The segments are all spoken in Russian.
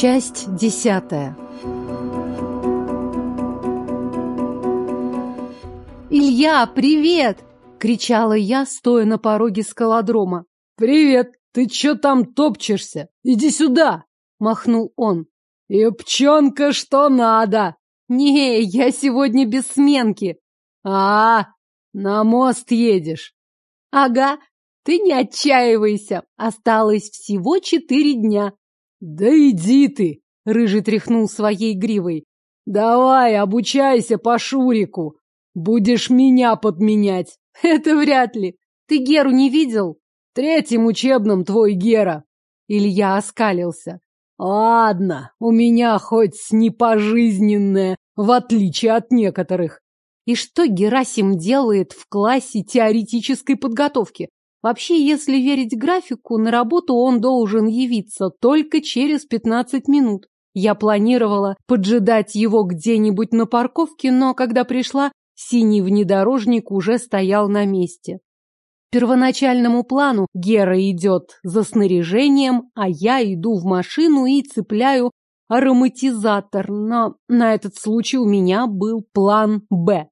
Часть десятая. «Илья, привет!» — кричала я, стоя на пороге скалодрома. «Привет! Ты чё там топчешься? Иди сюда!» — махнул он. «Юбчонка, что надо!» «Не, я сегодня без сменки!» «А, на мост едешь?» «Ага, ты не отчаивайся, осталось всего четыре дня». «Да иди ты!» — Рыжий тряхнул своей гривой. «Давай, обучайся по Шурику. Будешь меня подменять». «Это вряд ли. Ты Геру не видел?» «Третьим учебным твой Гера». Илья оскалился. Ладно, у меня хоть не пожизненное, в отличие от некоторых. И что Герасим делает в классе теоретической подготовки? Вообще, если верить графику, на работу он должен явиться только через 15 минут. Я планировала поджидать его где-нибудь на парковке, но когда пришла, синий внедорожник уже стоял на месте первоначальному плану Гера идет за снаряжением, а я иду в машину и цепляю ароматизатор, но на этот случай у меня был план «Б».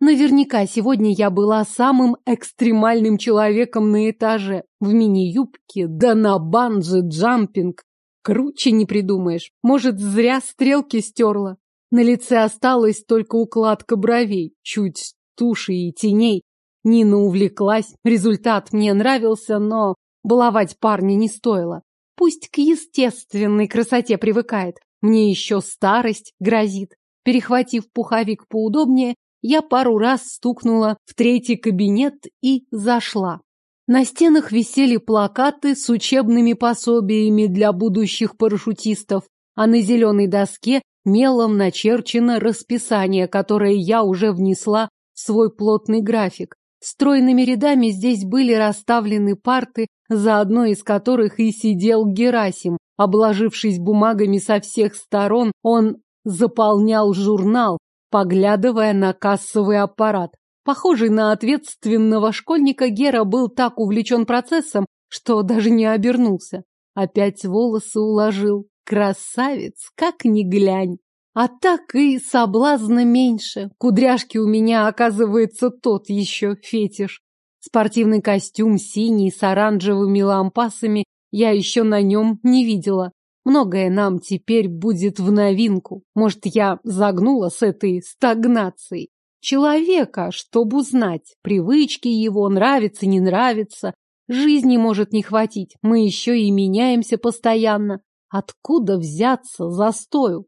Наверняка сегодня я была самым экстремальным человеком на этаже, в мини-юбке, да на банджи-джампинг. Круче не придумаешь. Может, зря стрелки стерла. На лице осталась только укладка бровей, чуть туши и теней. Нина увлеклась, результат мне нравился, но баловать парня не стоило. Пусть к естественной красоте привыкает. Мне еще старость грозит. Перехватив пуховик поудобнее, я пару раз стукнула в третий кабинет и зашла. На стенах висели плакаты с учебными пособиями для будущих парашютистов, а на зеленой доске мелом начерчено расписание, которое я уже внесла в свой плотный график. Стройными рядами здесь были расставлены парты, за одной из которых и сидел Герасим. Обложившись бумагами со всех сторон, он заполнял журнал, поглядывая на кассовый аппарат. Похожий на ответственного школьника, Гера был так увлечен процессом, что даже не обернулся. Опять волосы уложил. Красавец, как ни глянь. А так и соблазна меньше. Кудряшки у меня, оказывается, тот еще фетиш. Спортивный костюм синий с оранжевыми лампасами я еще на нем не видела. Многое нам теперь будет в новинку. Может, я загнула с этой стагнацией. Человека, чтобы узнать, привычки его, нравится, не нравится. Жизни может не хватить, мы еще и меняемся постоянно. Откуда взяться застою?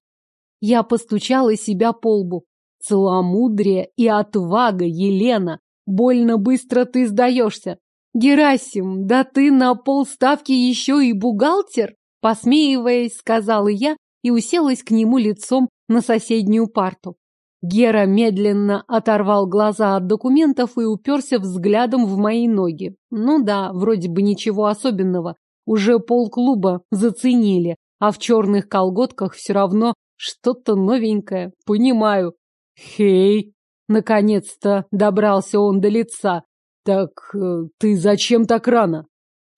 Я постучала себя по лбу. Целомудрие и отвага, Елена. Больно быстро ты сдаешься. Герасим, да ты на полставки еще и бухгалтер? Посмеиваясь, сказала я и уселась к нему лицом на соседнюю парту. Гера медленно оторвал глаза от документов и уперся взглядом в мои ноги. Ну да, вроде бы ничего особенного. Уже полклуба заценили, а в черных колготках все равно что-то новенькое, понимаю. Хей, наконец-то добрался он до лица. Так э, ты зачем так рано?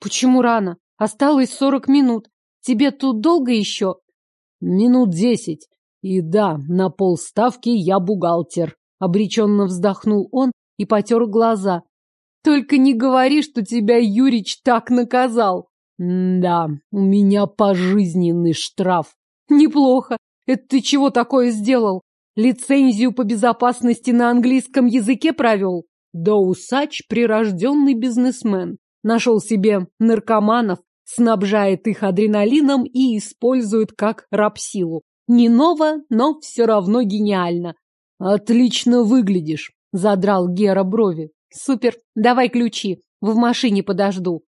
Почему рано? Осталось сорок минут. Тебе тут долго еще? Минут десять. И да, на полставки я бухгалтер. Обреченно вздохнул он и потер глаза. Только не говори, что тебя Юрич так наказал. М да, у меня пожизненный штраф. Неплохо. Это ты чего такое сделал? Лицензию по безопасности на английском языке провел? Да усач прирожденный бизнесмен. Нашел себе наркоманов, снабжает их адреналином и использует как рабсилу. Не ново, но все равно гениально. Отлично выглядишь, задрал Гера брови. Супер, давай ключи, в машине подожду.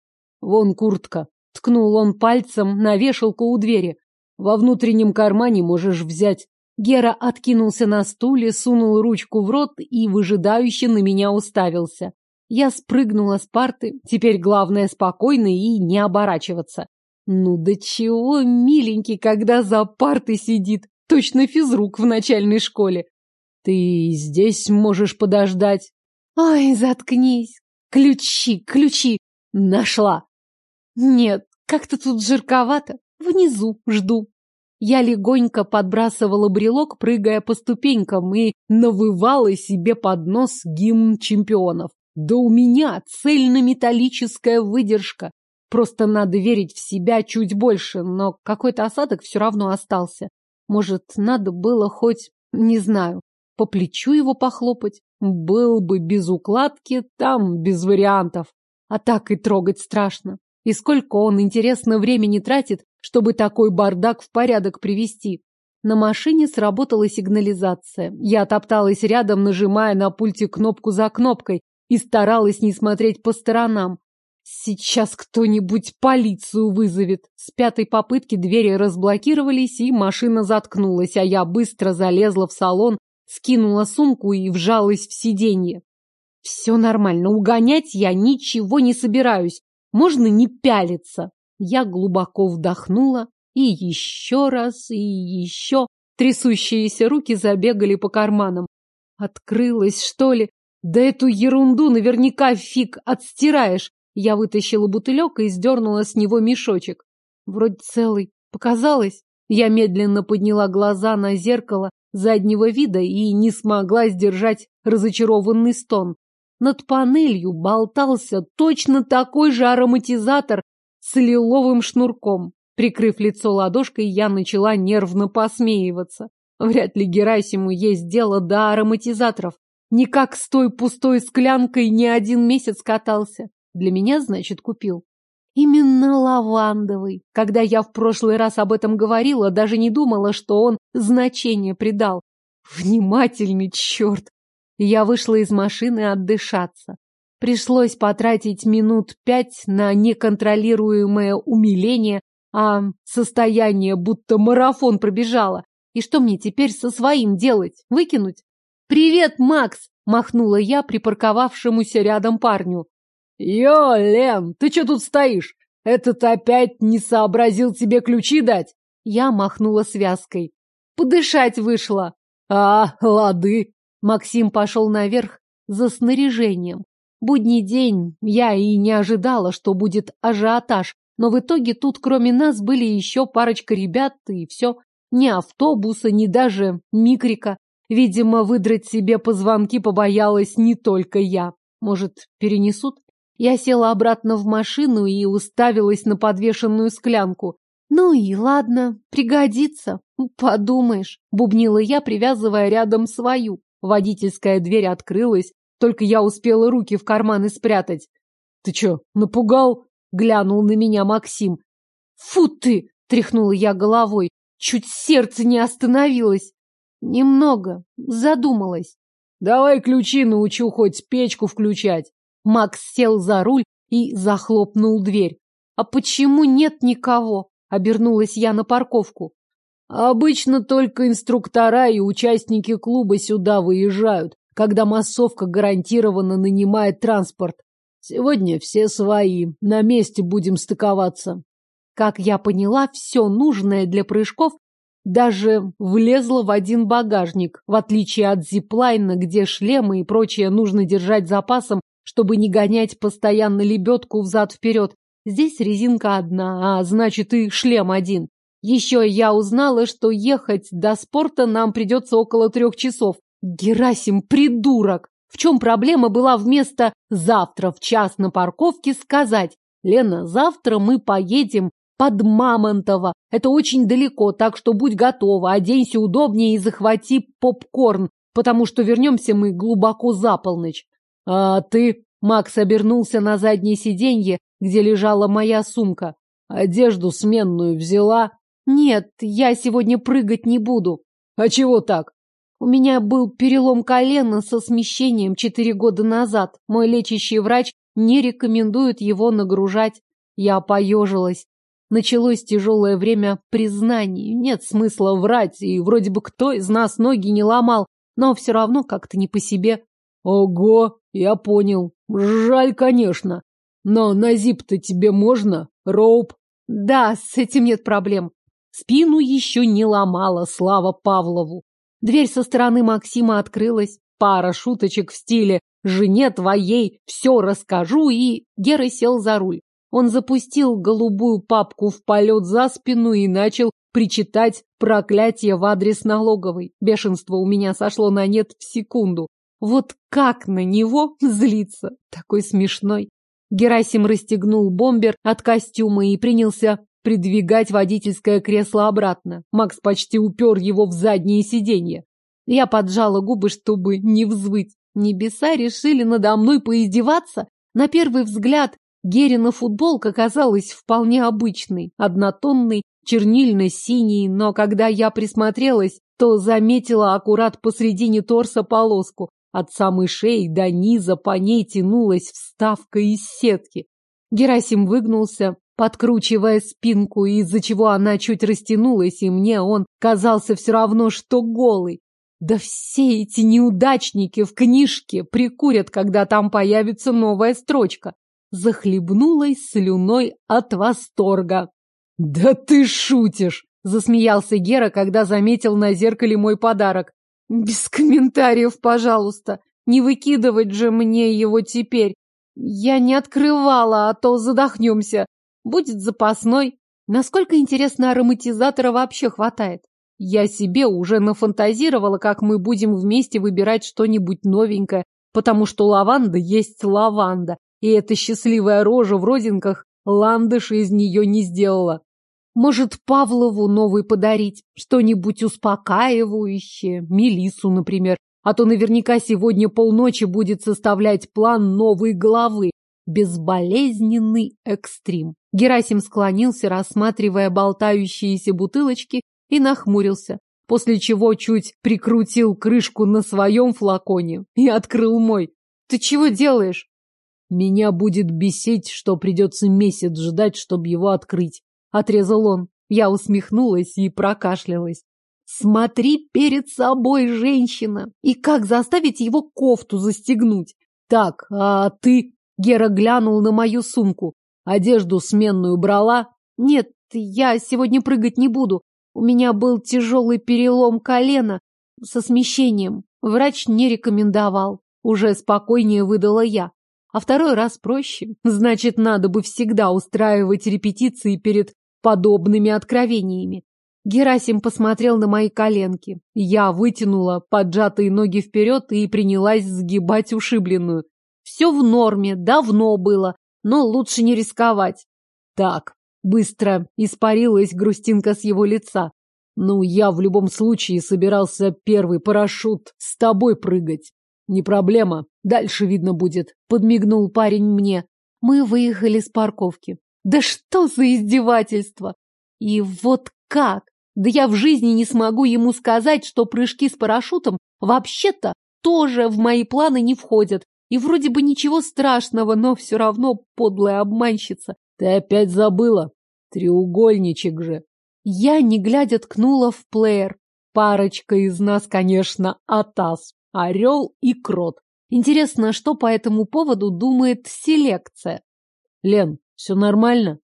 Вон куртка. Ткнул он пальцем на вешалку у двери. Во внутреннем кармане можешь взять. Гера откинулся на стуле, сунул ручку в рот и выжидающе на меня уставился. Я спрыгнула с парты, теперь главное спокойно и не оборачиваться. Ну да чего миленький, когда за партой сидит, точно физрук в начальной школе. Ты здесь можешь подождать. Ай, заткнись. Ключи, ключи. Нашла. Нет, как-то тут жарковато. Внизу жду. Я легонько подбрасывала брелок, прыгая по ступенькам, и навывала себе под нос гимн чемпионов. Да у меня цельнометаллическая выдержка. Просто надо верить в себя чуть больше, но какой-то осадок все равно остался. Может, надо было хоть, не знаю, по плечу его похлопать? Был бы без укладки, там без вариантов. А так и трогать страшно. И сколько он, интересно, времени тратит, чтобы такой бардак в порядок привести. На машине сработала сигнализация. Я топталась рядом, нажимая на пульте кнопку за кнопкой и старалась не смотреть по сторонам. Сейчас кто-нибудь полицию вызовет. С пятой попытки двери разблокировались, и машина заткнулась, а я быстро залезла в салон, скинула сумку и вжалась в сиденье. Все нормально, угонять я ничего не собираюсь. Можно не пялиться. Я глубоко вдохнула и еще раз, и еще. Трясущиеся руки забегали по карманам. Открылась, что ли? Да эту ерунду наверняка фиг отстираешь. Я вытащила бутылек и сдернула с него мешочек. Вроде целый. Показалось. Я медленно подняла глаза на зеркало заднего вида и не смогла сдержать разочарованный стон. Над панелью болтался точно такой же ароматизатор, с лиловым шнурком. Прикрыв лицо ладошкой, я начала нервно посмеиваться. Вряд ли Герасиму есть дело до ароматизаторов. Никак с той пустой склянкой не один месяц катался. Для меня, значит, купил. Именно лавандовый. Когда я в прошлый раз об этом говорила, даже не думала, что он значение придал. Внимательный черт! Я вышла из машины отдышаться. Пришлось потратить минут пять на неконтролируемое умиление, а состояние, будто марафон пробежала. И что мне теперь со своим делать? Выкинуть? «Привет, Макс!» – махнула я припарковавшемуся рядом парню. «Йо, Лен, ты что тут стоишь? Этот опять не сообразил тебе ключи дать?» Я махнула связкой. «Подышать вышла!» «А, лады!» Максим пошел наверх за снаряжением. Будний день, я и не ожидала, что будет ажиотаж, но в итоге тут кроме нас были еще парочка ребят, и все. Ни автобуса, ни даже микрика. Видимо, выдрать себе позвонки побоялась не только я. Может, перенесут? Я села обратно в машину и уставилась на подвешенную склянку. Ну и ладно, пригодится. Подумаешь, бубнила я, привязывая рядом свою. Водительская дверь открылась, только я успела руки в карманы спрятать. — Ты чё, напугал? — глянул на меня Максим. — Фу ты! — тряхнула я головой. Чуть сердце не остановилось. Немного. Задумалась. — Давай ключи научу хоть печку включать. Макс сел за руль и захлопнул дверь. — А почему нет никого? — обернулась я на парковку. — Обычно только инструктора и участники клуба сюда выезжают когда массовка гарантированно нанимает транспорт. Сегодня все свои, на месте будем стыковаться. Как я поняла, все нужное для прыжков даже влезло в один багажник, в отличие от зиплайна, где шлемы и прочее нужно держать запасом, чтобы не гонять постоянно лебедку взад-вперед. Здесь резинка одна, а значит и шлем один. Еще я узнала, что ехать до спорта нам придется около трех часов, Герасим, придурок! В чем проблема была вместо «завтра в час на парковке» сказать «Лена, завтра мы поедем под Мамонтово. Это очень далеко, так что будь готова, оденься удобнее и захвати попкорн, потому что вернемся мы глубоко за полночь». «А ты?» — Макс обернулся на заднее сиденье, где лежала моя сумка. «Одежду сменную взяла?» «Нет, я сегодня прыгать не буду». «А чего так?» У меня был перелом колена со смещением четыре года назад. Мой лечащий врач не рекомендует его нагружать. Я поежилась. Началось тяжелое время признаний. Нет смысла врать, и вроде бы кто из нас ноги не ломал, но все равно как-то не по себе. Ого, я понял. Жаль, конечно. Но на зип-то тебе можно? Роуп? Да, с этим нет проблем. Спину еще не ломала, слава Павлову. Дверь со стороны Максима открылась. Пара шуточек в стиле «Жене твоей все расскажу» и Гера сел за руль. Он запустил голубую папку в полет за спину и начал причитать проклятие в адрес налоговой. Бешенство у меня сошло на нет в секунду. Вот как на него злиться? Такой смешной. Герасим расстегнул бомбер от костюма и принялся придвигать водительское кресло обратно. Макс почти упер его в заднее сиденье. Я поджала губы, чтобы не взвыть. Небеса решили надо мной поиздеваться. На первый взгляд Герина футболка казалась вполне обычной, однотонной, чернильно-синей, но когда я присмотрелась, то заметила аккурат посредине торса полоску. От самой шеи до низа по ней тянулась вставка из сетки. Герасим выгнулся, подкручивая спинку, из-за чего она чуть растянулась, и мне он казался все равно, что голый. Да все эти неудачники в книжке прикурят, когда там появится новая строчка. Захлебнулась слюной от восторга. «Да ты шутишь!» — засмеялся Гера, когда заметил на зеркале мой подарок. «Без комментариев, пожалуйста. Не выкидывать же мне его теперь. Я не открывала, а то задохнемся. Будет запасной. Насколько, интересно, ароматизатора вообще хватает? Я себе уже нафантазировала, как мы будем вместе выбирать что-нибудь новенькое, потому что лаванда есть лаванда, и эта счастливая рожа в родинках ландыша из нее не сделала. Может, Павлову новый подарить, что-нибудь успокаивающее, Мелису, например, а то наверняка сегодня полночи будет составлять план новой главы, Безболезненный экстрим. Герасим склонился, рассматривая болтающиеся бутылочки, и нахмурился, после чего чуть прикрутил крышку на своем флаконе и открыл мой. «Ты чего делаешь?» «Меня будет бесить, что придется месяц ждать, чтобы его открыть», — отрезал он. Я усмехнулась и прокашлялась. «Смотри перед собой, женщина! И как заставить его кофту застегнуть? Так, а ты...» Гера глянул на мою сумку. Одежду сменную брала? Нет, я сегодня прыгать не буду. У меня был тяжелый перелом колена со смещением. Врач не рекомендовал. Уже спокойнее выдала я. А второй раз проще. Значит, надо бы всегда устраивать репетиции перед подобными откровениями. Герасим посмотрел на мои коленки. Я вытянула поджатые ноги вперед и принялась сгибать ушибленную. Все в норме, давно было, но лучше не рисковать. Так, быстро испарилась грустинка с его лица. Ну, я в любом случае собирался первый парашют с тобой прыгать. Не проблема, дальше видно будет, подмигнул парень мне. Мы выехали с парковки. Да что за издевательство! И вот как? Да я в жизни не смогу ему сказать, что прыжки с парашютом вообще-то тоже в мои планы не входят. И вроде бы ничего страшного, но все равно подлая обманщица. Ты опять забыла? Треугольничек же. Я, не глядя, ткнула в плеер. Парочка из нас, конечно, атас. Орел и крот. Интересно, что по этому поводу думает селекция? Лен, все нормально?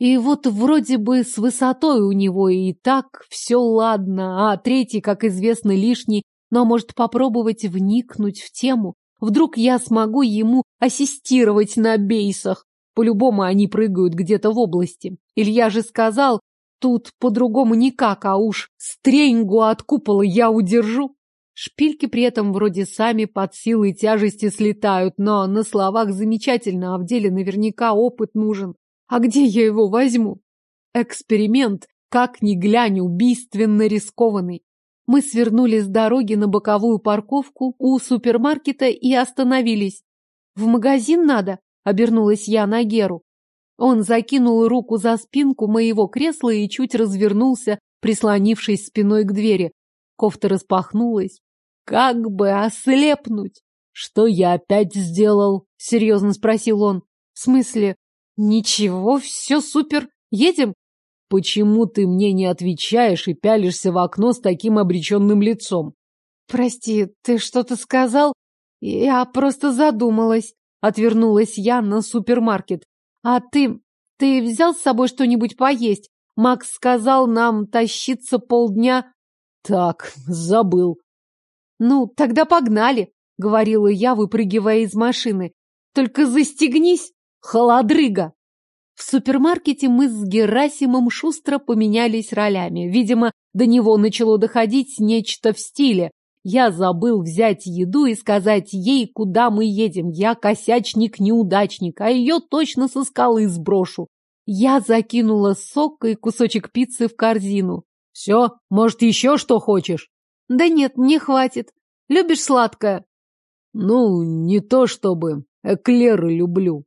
И вот вроде бы с высотой у него и так все ладно, а третий, как известно, лишний, но может попробовать вникнуть в тему. Вдруг я смогу ему ассистировать на бейсах. По-любому они прыгают где-то в области. Илья же сказал, тут по-другому никак, а уж стреньгу от купола я удержу. Шпильки при этом вроде сами под силой тяжести слетают, но на словах замечательно, а в деле наверняка опыт нужен. А где я его возьму? Эксперимент, как ни глянь, убийственно рискованный. Мы свернули с дороги на боковую парковку у супермаркета и остановились. «В магазин надо?» — обернулась я на Геру. Он закинул руку за спинку моего кресла и чуть развернулся, прислонившись спиной к двери. Кофта распахнулась. Как бы ослепнуть! Что я опять сделал? Серьезно спросил он. В смысле? Ничего, все супер. Едем? Почему ты мне не отвечаешь и пялишься в окно с таким обреченным лицом? Прости, ты что-то сказал? Я просто задумалась. Отвернулась я на супермаркет. А ты... ты взял с собой что-нибудь поесть? Макс сказал нам тащиться полдня. Так, забыл. Ну, тогда погнали, говорила я, выпрыгивая из машины. Только застегнись, холодрыга. В супермаркете мы с Герасимом шустро поменялись ролями. Видимо, до него начало доходить нечто в стиле. Я забыл взять еду и сказать ей, куда мы едем. Я косячник-неудачник, а ее точно со скалы сброшу. Я закинула сок и кусочек пиццы в корзину. Все, может, еще что хочешь? Да нет, мне хватит. Любишь сладкое? Ну, не то чтобы. Эклеры люблю.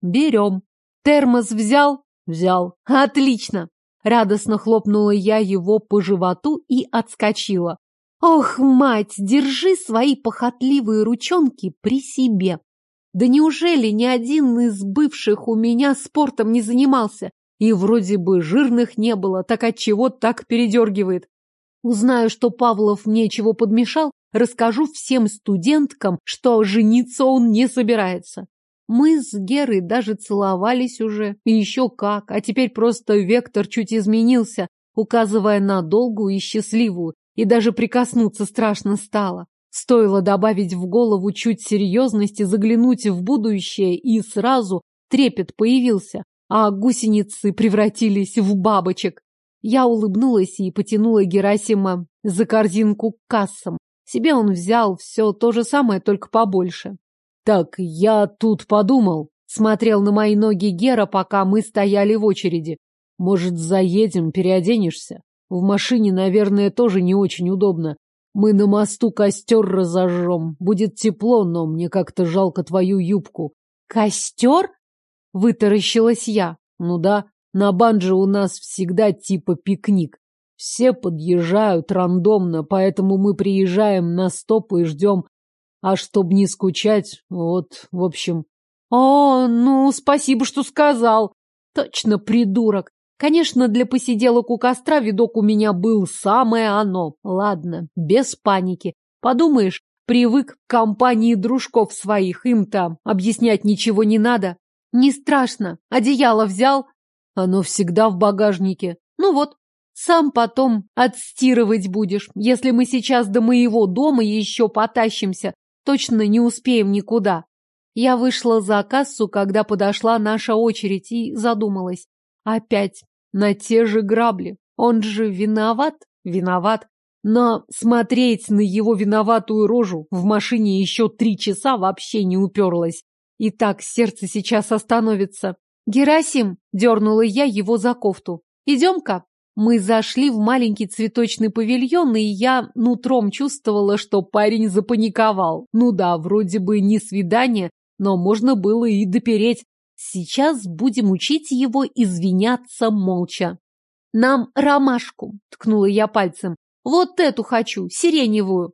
Берем. Термос взял? Взял. Отлично. Радостно хлопнула я его по животу и отскочила. Ох, мать, держи свои похотливые ручонки при себе. Да неужели ни один из бывших у меня спортом не занимался? И вроде бы жирных не было, так от чего так передергивает? Узнаю, что Павлов мне чего подмешал, расскажу всем студенткам, что жениться он не собирается. Мы с Герой даже целовались уже, и еще как, а теперь просто вектор чуть изменился, указывая на долгую и счастливую, и даже прикоснуться страшно стало. Стоило добавить в голову чуть серьезности, заглянуть в будущее, и сразу трепет появился, а гусеницы превратились в бабочек. Я улыбнулась и потянула Герасима за корзинку к кассам. Себе он взял все то же самое, только побольше. Так, я тут подумал, смотрел на мои ноги Гера, пока мы стояли в очереди. Может, заедем, переоденешься? В машине, наверное, тоже не очень удобно. Мы на мосту костер разожжем. Будет тепло, но мне как-то жалко твою юбку. Костер? Вытаращилась я. Ну да, на банже у нас всегда типа пикник. Все подъезжают рандомно, поэтому мы приезжаем на стоп и ждем а чтоб не скучать, вот, в общем... О, ну, спасибо, что сказал. Точно придурок. Конечно, для посиделок у костра видок у меня был самое оно. Ладно, без паники. Подумаешь, привык к компании дружков своих, им-то объяснять ничего не надо. Не страшно. Одеяло взял? Оно всегда в багажнике. Ну вот, сам потом отстирывать будешь. Если мы сейчас до моего дома еще потащимся, точно не успеем никуда. Я вышла за кассу, когда подошла наша очередь, и задумалась. Опять на те же грабли. Он же виноват? Виноват. Но смотреть на его виноватую рожу в машине еще три часа вообще не уперлась. И так сердце сейчас остановится. «Герасим!» — дернула я его за кофту. «Идем-ка!» Мы зашли в маленький цветочный павильон, и я нутром чувствовала, что парень запаниковал. Ну да, вроде бы не свидание, но можно было и допереть. Сейчас будем учить его извиняться молча. «Нам ромашку», — ткнула я пальцем. «Вот эту хочу, сиреневую».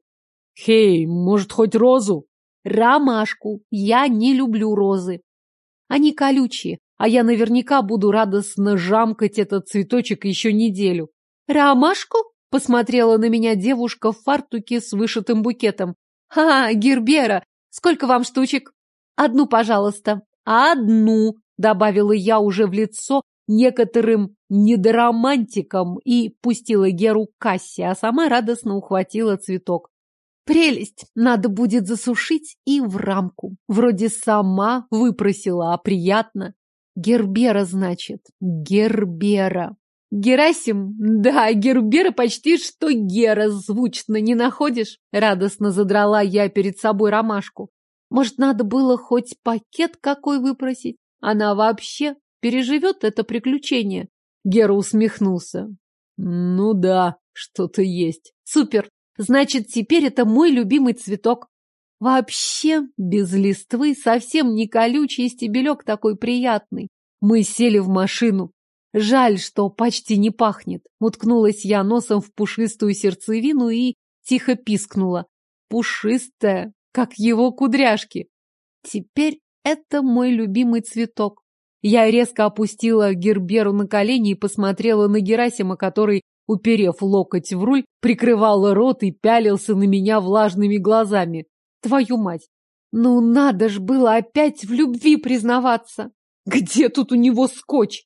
«Хей, может, хоть розу?» «Ромашку. Я не люблю розы. Они колючие, а я наверняка буду радостно жамкать этот цветочек еще неделю. «Ромашку?» — посмотрела на меня девушка в фартуке с вышитым букетом. «Ха, Гербера, сколько вам штучек?» «Одну, пожалуйста». «Одну», — добавила я уже в лицо некоторым недоромантикам и пустила Геру к кассе, а сама радостно ухватила цветок. Прелесть! Надо будет засушить и в рамку. Вроде сама выпросила, а приятно. Гербера, значит. Гербера. Герасим? Да, Гербера почти что Гера звучно, не находишь? Радостно задрала я перед собой ромашку. Может, надо было хоть пакет какой выпросить? Она вообще переживет это приключение? Гера усмехнулся. Ну да, что-то есть. Супер. Значит, теперь это мой любимый цветок. Вообще, без листвы, совсем не колючий стебелек такой приятный. Мы сели в машину. Жаль, что почти не пахнет. Уткнулась я носом в пушистую сердцевину и тихо пискнула. Пушистая, как его кудряшки. Теперь это мой любимый цветок. Я резко опустила Герберу на колени и посмотрела на Герасима, который уперев локоть в руль, прикрывал рот и пялился на меня влажными глазами. Твою мать! Ну надо ж было опять в любви признаваться! Где тут у него скотч?